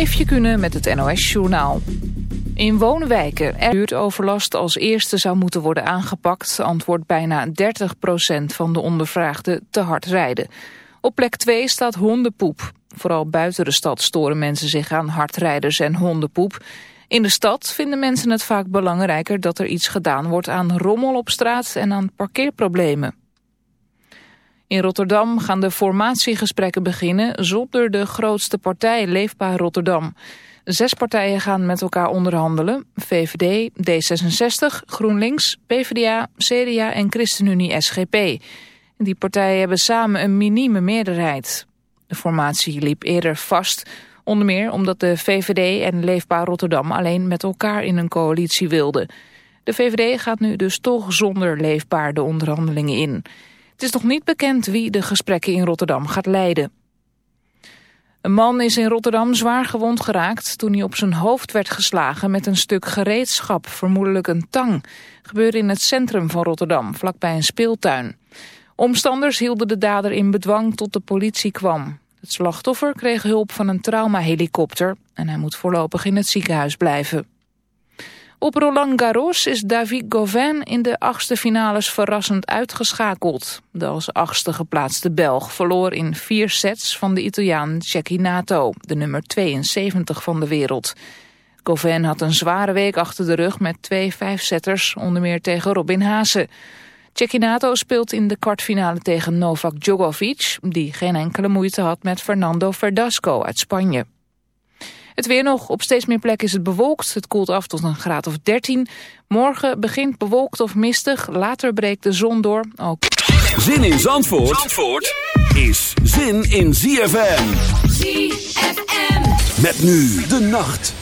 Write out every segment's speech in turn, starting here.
Eefje kunnen met het NOS-journaal. In woonwijken er buurtoverlast als eerste zou moeten worden aangepakt... antwoordt bijna 30% van de ondervraagden te hard rijden. Op plek 2 staat hondenpoep. Vooral buiten de stad storen mensen zich aan hardrijders en hondenpoep. In de stad vinden mensen het vaak belangrijker dat er iets gedaan wordt aan rommel op straat en aan parkeerproblemen. In Rotterdam gaan de formatiegesprekken beginnen zonder de grootste partij Leefbaar Rotterdam. Zes partijen gaan met elkaar onderhandelen. VVD, D66, GroenLinks, PvdA, CDA en ChristenUnie SGP. Die partijen hebben samen een minieme meerderheid. De formatie liep eerder vast, onder meer omdat de VVD en Leefbaar Rotterdam alleen met elkaar in een coalitie wilden. De VVD gaat nu dus toch zonder Leefbaar de onderhandelingen in. Het is nog niet bekend wie de gesprekken in Rotterdam gaat leiden. Een man is in Rotterdam zwaar gewond geraakt toen hij op zijn hoofd werd geslagen met een stuk gereedschap, vermoedelijk een tang. Gebeurde in het centrum van Rotterdam, vlakbij een speeltuin. Omstanders hielden de dader in bedwang tot de politie kwam. Het slachtoffer kreeg hulp van een traumahelikopter en hij moet voorlopig in het ziekenhuis blijven. Op Roland Garros is David Gauvin in de achtste finales verrassend uitgeschakeld. De als achtste geplaatste Belg verloor in vier sets van de Italiaan Cecchinato, de nummer 72 van de wereld. Gauvin had een zware week achter de rug met twee vijfzetters, onder meer tegen Robin Haase. Cecchinato speelt in de kwartfinale tegen Novak Djokovic, die geen enkele moeite had met Fernando Verdasco uit Spanje. Het weer nog. Op steeds meer plekken is het bewolkt. Het koelt af tot een graad of 13. Morgen begint bewolkt of mistig. Later breekt de zon door. Ook. Zin in Zandvoort, Zandvoort is zin in ZFM. ZFM. Met nu de nacht.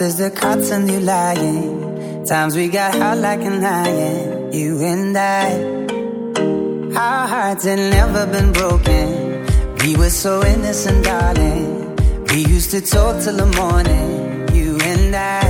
As the cotton you lying. Times we got hot like an iron, you and I. Our hearts had never been broken. We were so innocent, darling. We used to talk till the morning, you and I.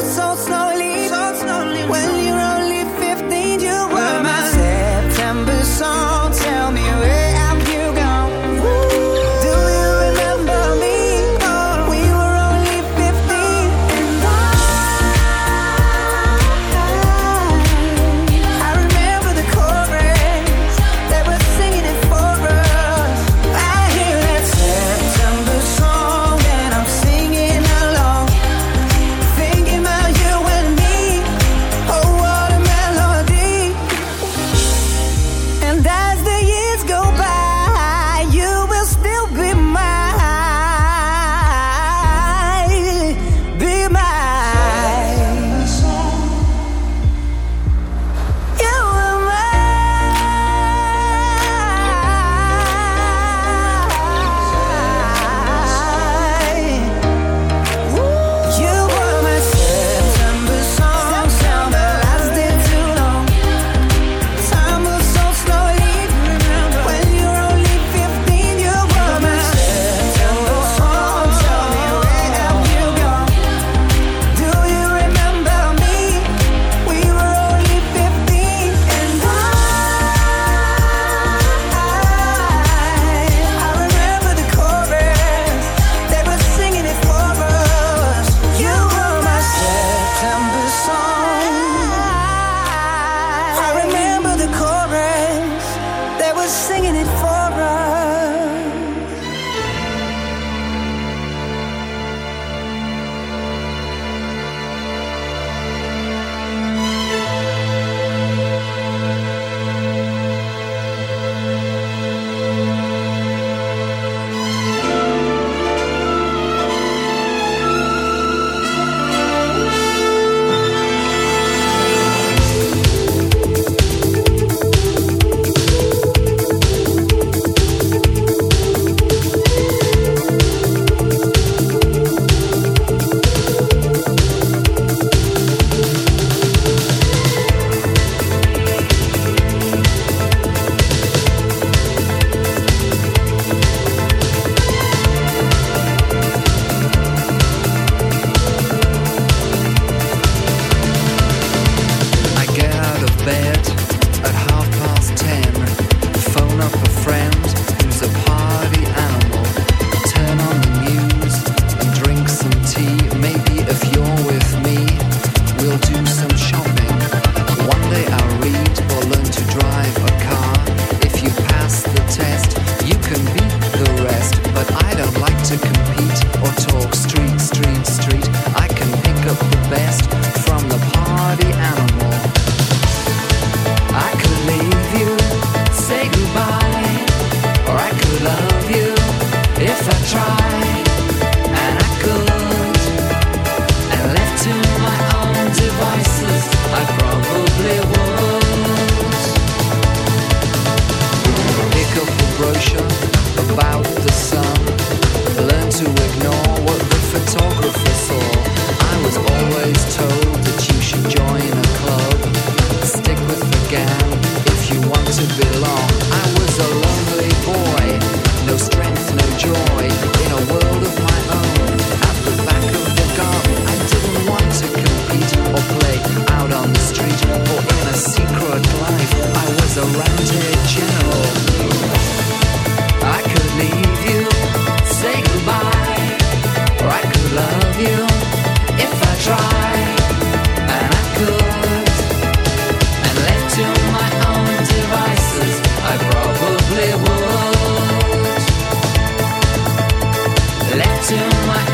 to my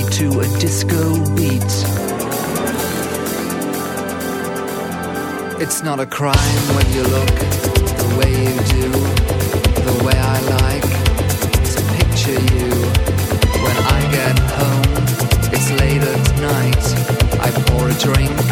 to a disco beat. It's not a crime when you look the way you do, the way I like to picture you. When I get home, it's late at night, I pour a drink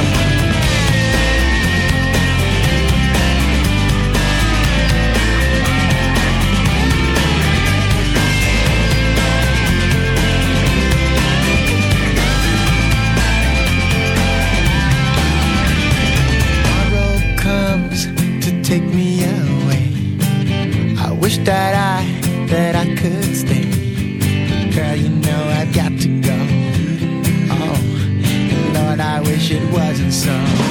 some.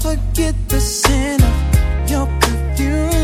forget the sin of your perfume.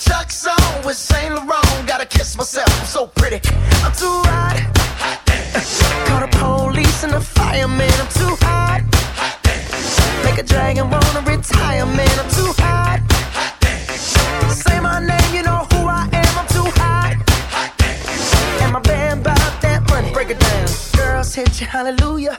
Chuck's on with Saint Laurent. Gotta kiss myself, I'm so pretty. I'm too hot. hot Call the police and the fireman. I'm too hot. hot Make a dragon wanna retire, man. I'm too hot. hot Say my name, you know who I am. I'm too hot. And my band bought that money. Break it down. Girls hit you, hallelujah.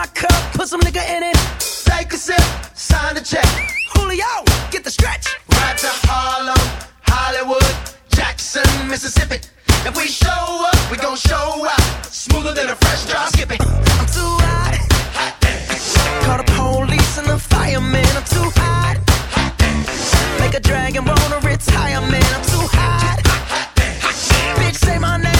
My cup, put some nigga in it. Take a sip, sign the check. Julio, get the stretch. Right to Harlem, Hollywood, Jackson, Mississippi. If we show up, we gon' show out. Smoother than a fresh drop skipping. I'm too hot. hot Call the police and the fireman. I'm too hot. hot Make a dragon wanna retire, man. I'm too hot. Bitch, say my name,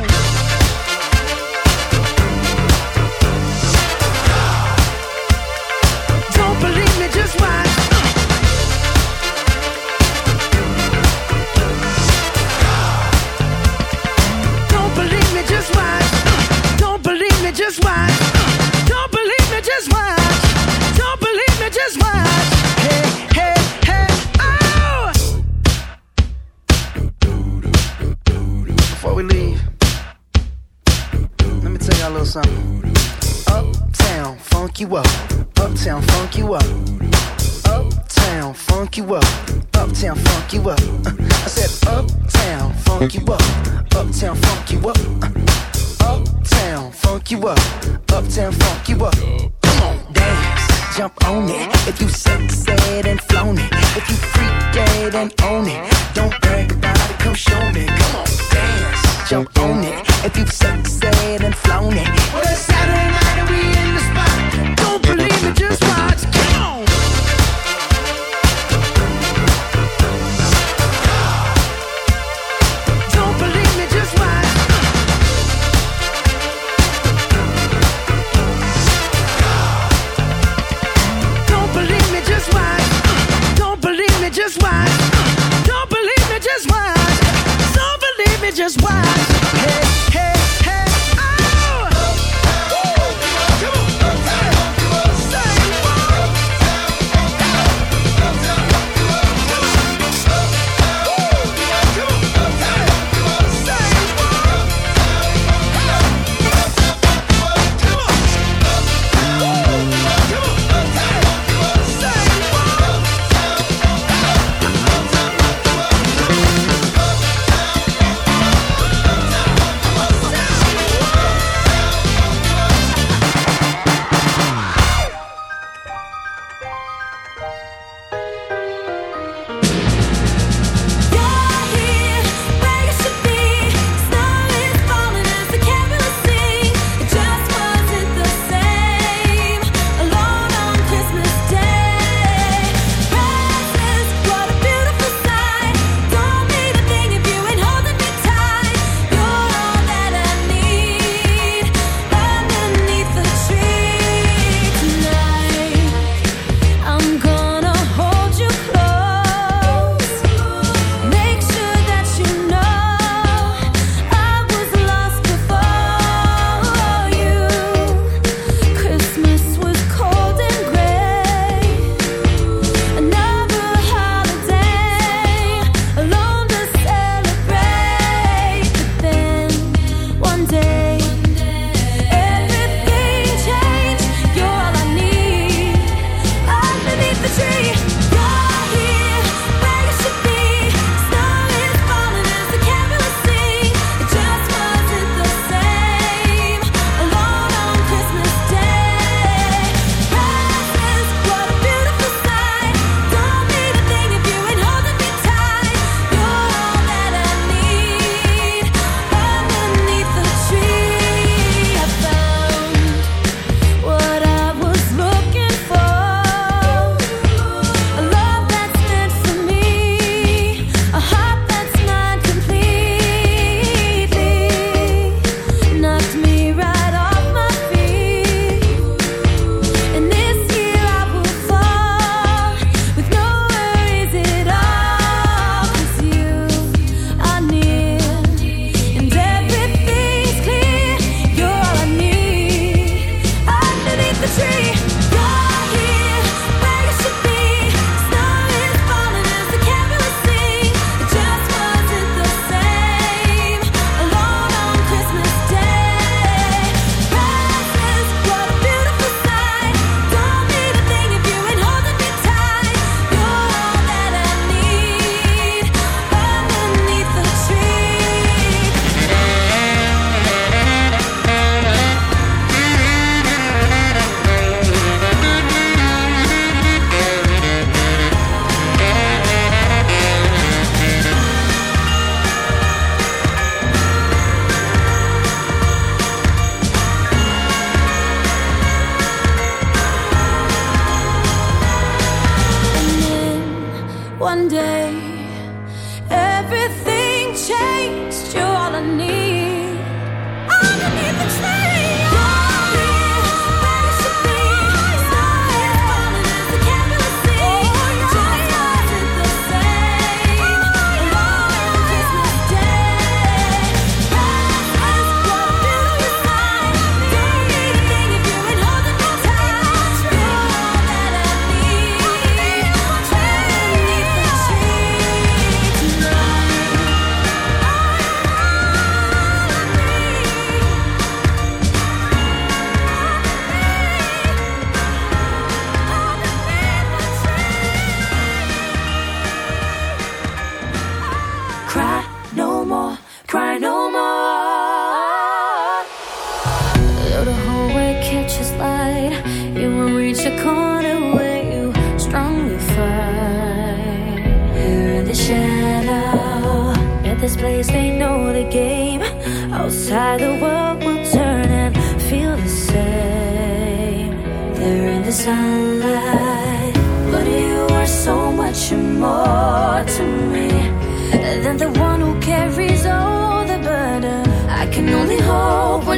Up. Uptown, funk you up. Uptown, funk you up. Uptown, funk you up. Uh, I said, Uptown, funk you up. Uptown, funk you up. Uh, Uptown, funk you up. Uptown, funk you up. Come on, dance, jump on it. If you sexed and flown it. If you freak dead and own it.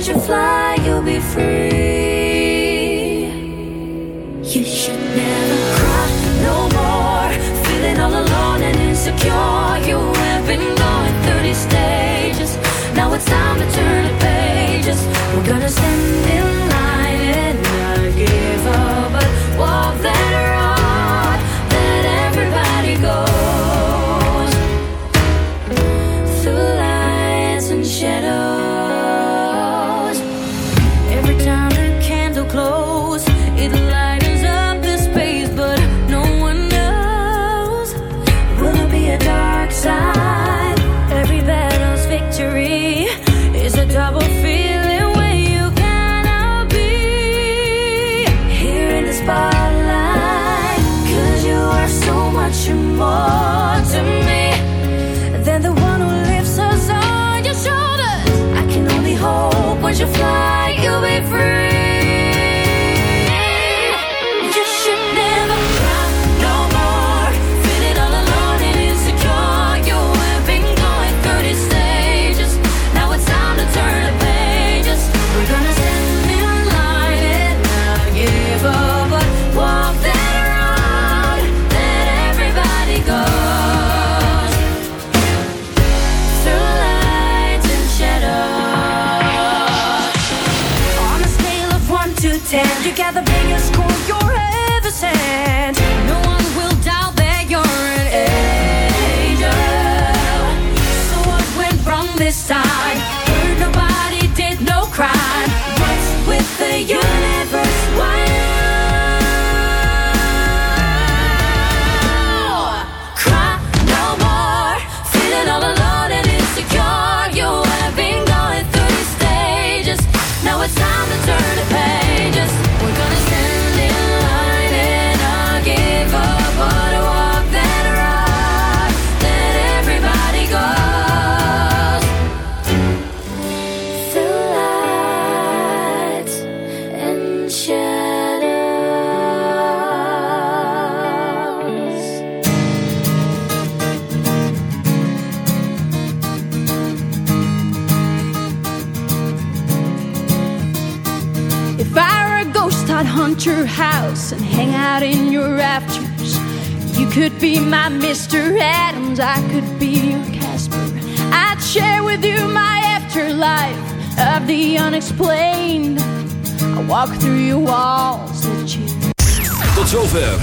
let you fly, you'll be free. You should never cry no more. Feeling all alone and insecure. You have been going 30 stages. Now it's time to turn the pages. We're gonna stay.